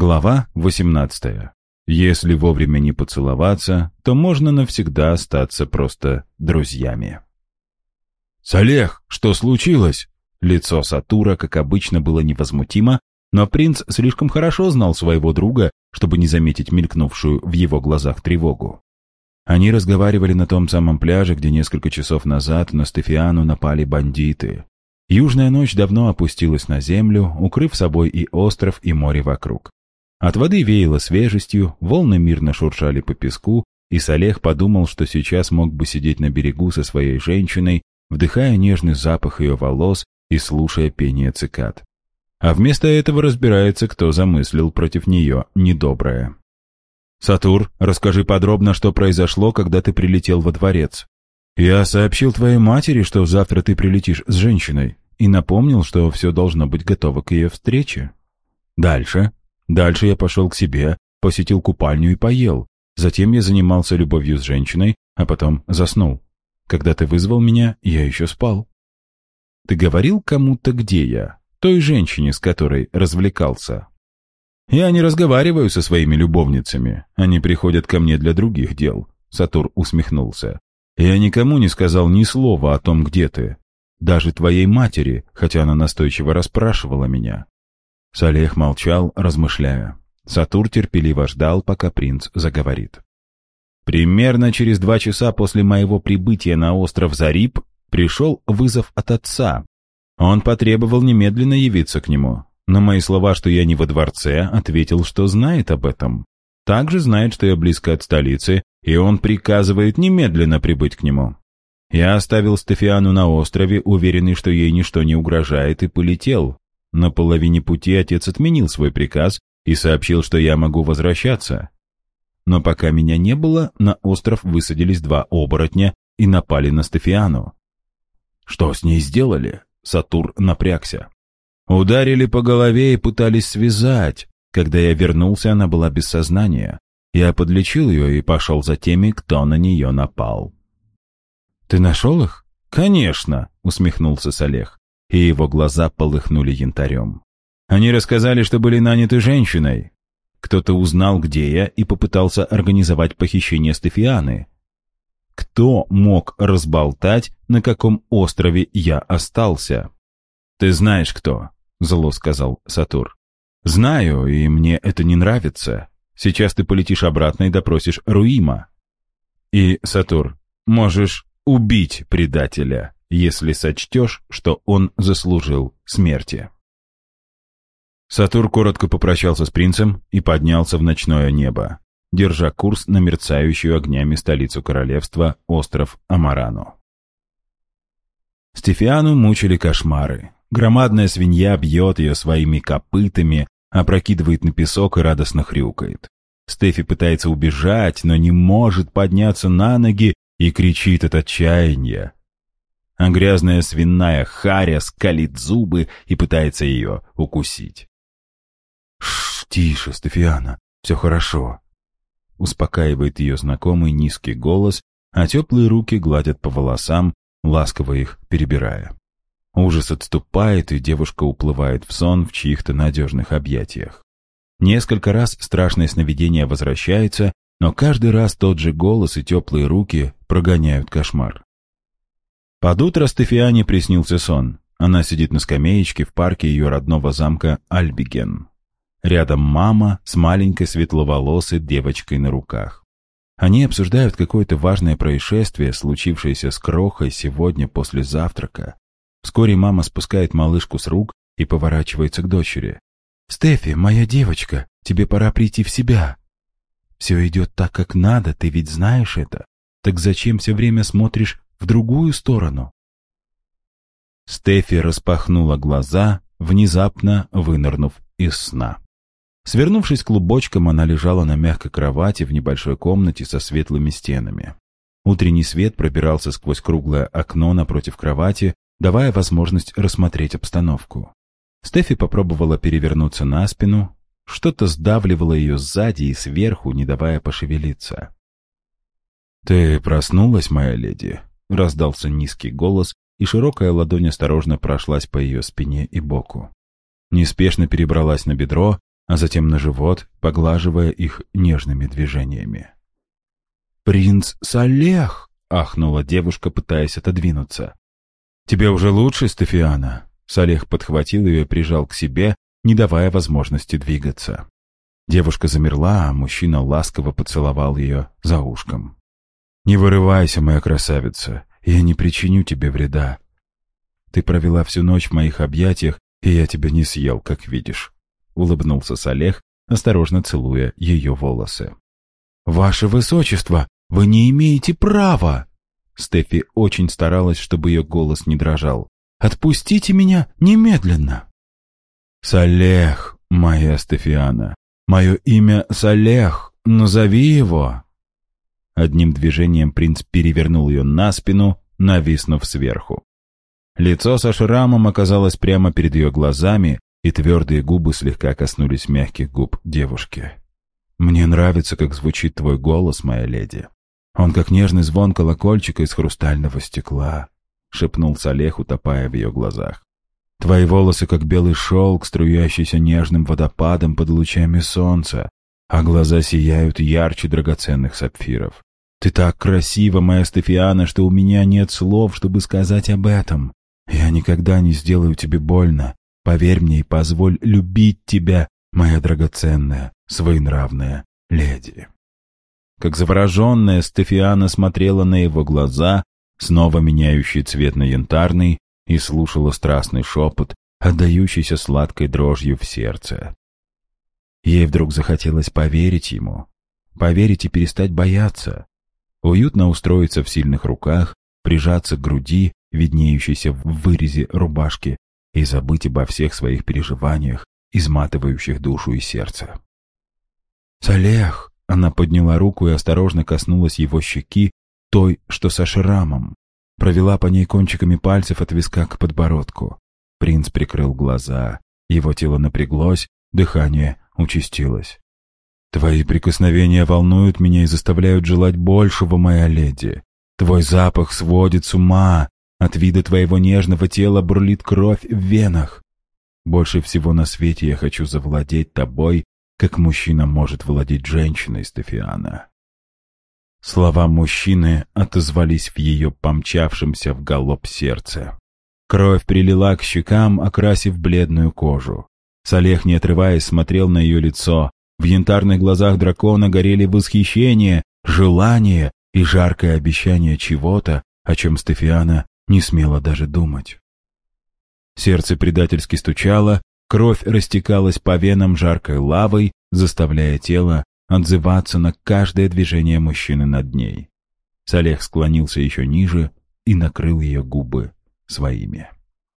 Глава 18. Если вовремя не поцеловаться, то можно навсегда остаться просто друзьями. «Салех, что случилось?» Лицо Сатура, как обычно, было невозмутимо, но принц слишком хорошо знал своего друга, чтобы не заметить мелькнувшую в его глазах тревогу. Они разговаривали на том самом пляже, где несколько часов назад на Стефиану напали бандиты. Южная ночь давно опустилась на землю, укрыв собой и остров, и море вокруг. От воды веяло свежестью, волны мирно шуршали по песку, и Салех подумал, что сейчас мог бы сидеть на берегу со своей женщиной, вдыхая нежный запах ее волос и слушая пение цикад. А вместо этого разбирается, кто замыслил против нее недоброе. «Сатур, расскажи подробно, что произошло, когда ты прилетел во дворец. Я сообщил твоей матери, что завтра ты прилетишь с женщиной, и напомнил, что все должно быть готово к ее встрече. Дальше. Дальше я пошел к себе, посетил купальню и поел. Затем я занимался любовью с женщиной, а потом заснул. Когда ты вызвал меня, я еще спал. Ты говорил кому-то, где я? Той женщине, с которой развлекался. «Я не разговариваю со своими любовницами. Они приходят ко мне для других дел», — Сатур усмехнулся. «Я никому не сказал ни слова о том, где ты. Даже твоей матери, хотя она настойчиво расспрашивала меня». Салех молчал, размышляя. Сатур терпеливо ждал, пока принц заговорит. Примерно через два часа после моего прибытия на остров Зариб пришел вызов от отца. Он потребовал немедленно явиться к нему. На мои слова, что я не во дворце, ответил, что знает об этом. Также знает, что я близко от столицы, и он приказывает немедленно прибыть к нему. Я оставил Стефиану на острове, уверенный, что ей ничто не угрожает, и полетел. На половине пути отец отменил свой приказ и сообщил, что я могу возвращаться. Но пока меня не было, на остров высадились два оборотня и напали на Стефиану. Что с ней сделали? Сатур напрягся. Ударили по голове и пытались связать. Когда я вернулся, она была без сознания. Я подлечил ее и пошел за теми, кто на нее напал. «Ты нашел их?» «Конечно», — усмехнулся Салех, и его глаза полыхнули янтарем. «Они рассказали, что были наняты женщиной. Кто-то узнал, где я, и попытался организовать похищение Стефианы. Кто мог разболтать, на каком острове я остался?» «Ты знаешь, кто. — зло сказал Сатур. «Знаю, и мне это не нравится. Сейчас ты полетишь обратно и допросишь Руима. И, Сатур, можешь убить предателя, если сочтешь, что он заслужил смерти». Сатур коротко попрощался с принцем и поднялся в ночное небо, держа курс на мерцающую огнями столицу королевства, остров Амарану. Стефиану мучили кошмары. Громадная свинья бьет ее своими копытами, опрокидывает на песок и радостно хрюкает. Стефи пытается убежать, но не может подняться на ноги и кричит от отчаяния. А грязная свиная харя скалит зубы и пытается ее укусить. «Шш, тише, Стефиана, все хорошо», — успокаивает ее знакомый низкий голос, а теплые руки гладят по волосам, ласково их перебирая. Ужас отступает, и девушка уплывает в сон в чьих-то надежных объятиях. Несколько раз страшное сновидение возвращается, но каждый раз тот же голос и теплые руки прогоняют кошмар. Под утро Стефиане приснился сон. Она сидит на скамеечке в парке ее родного замка Альбиген. Рядом мама с маленькой светловолосой девочкой на руках. Они обсуждают какое-то важное происшествие, случившееся с Крохой сегодня после завтрака. Вскоре мама спускает малышку с рук и поворачивается к дочери. «Стефи, моя девочка, тебе пора прийти в себя. Все идет так, как надо, ты ведь знаешь это. Так зачем все время смотришь в другую сторону?» Стефи распахнула глаза, внезапно вынырнув из сна. Свернувшись клубочком, она лежала на мягкой кровати в небольшой комнате со светлыми стенами. Утренний свет пробирался сквозь круглое окно напротив кровати, давая возможность рассмотреть обстановку. Стефи попробовала перевернуться на спину, что-то сдавливало ее сзади и сверху, не давая пошевелиться. «Ты проснулась, моя леди?» — раздался низкий голос, и широкая ладонь осторожно прошлась по ее спине и боку. Неспешно перебралась на бедро, а затем на живот, поглаживая их нежными движениями. «Принц Салех!» — ахнула девушка, пытаясь отодвинуться. «Тебе уже лучше, Стефиана?» Салех подхватил ее и прижал к себе, не давая возможности двигаться. Девушка замерла, а мужчина ласково поцеловал ее за ушком. «Не вырывайся, моя красавица, я не причиню тебе вреда. Ты провела всю ночь в моих объятиях, и я тебя не съел, как видишь», — улыбнулся Салех, осторожно целуя ее волосы. «Ваше Высочество, вы не имеете права!» Стефи очень старалась, чтобы ее голос не дрожал. «Отпустите меня немедленно!» «Салех, моя Стефиана, мое имя Салех, назови его!» Одним движением принц перевернул ее на спину, нависнув сверху. Лицо со шрамом оказалось прямо перед ее глазами, и твердые губы слегка коснулись мягких губ девушки. «Мне нравится, как звучит твой голос, моя леди. Он как нежный звон колокольчика из хрустального стекла», — шепнул Салех, утопая в ее глазах. «Твои волосы, как белый шелк, струящийся нежным водопадом под лучами солнца, а глаза сияют ярче драгоценных сапфиров. Ты так красива, моя Стефиана, что у меня нет слов, чтобы сказать об этом. Я никогда не сделаю тебе больно. Поверь мне и позволь любить тебя, моя драгоценная, своенравная леди». Как завороженная, Стефиана смотрела на его глаза, снова меняющий цвет на янтарный, и слушала страстный шепот, отдающийся сладкой дрожью в сердце. Ей вдруг захотелось поверить ему, поверить и перестать бояться, уютно устроиться в сильных руках, прижаться к груди, виднеющейся в вырезе рубашки, и забыть обо всех своих переживаниях, изматывающих душу и сердце. «Салех!» — она подняла руку и осторожно коснулась его щеки, той, что со шрамом. Провела по ней кончиками пальцев от виска к подбородку. Принц прикрыл глаза, его тело напряглось, дыхание участилось. «Твои прикосновения волнуют меня и заставляют желать большего, моя леди. Твой запах сводит с ума, от вида твоего нежного тела бурлит кровь в венах. Больше всего на свете я хочу завладеть тобой, как мужчина может владеть женщиной, Стефиана. Слова мужчины отозвались в ее помчавшемся в галоп сердце. Кровь прилила к щекам, окрасив бледную кожу. Салех, не отрываясь, смотрел на ее лицо. В янтарных глазах дракона горели восхищение, желание и жаркое обещание чего-то, о чем Стефиана не смела даже думать. Сердце предательски стучало, кровь растекалась по венам жаркой лавой, заставляя тело отзываться на каждое движение мужчины над ней. Салех склонился еще ниже и накрыл ее губы своими.